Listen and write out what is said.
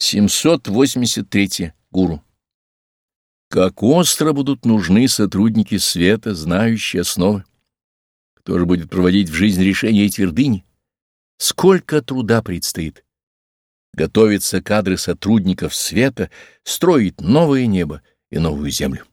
783. Гуру. Как остро будут нужны сотрудники света, знающие основы. Кто же будет проводить в жизнь решения и твердыни? Сколько труда предстоит! Готовятся кадры сотрудников света, строить новое небо и новую землю.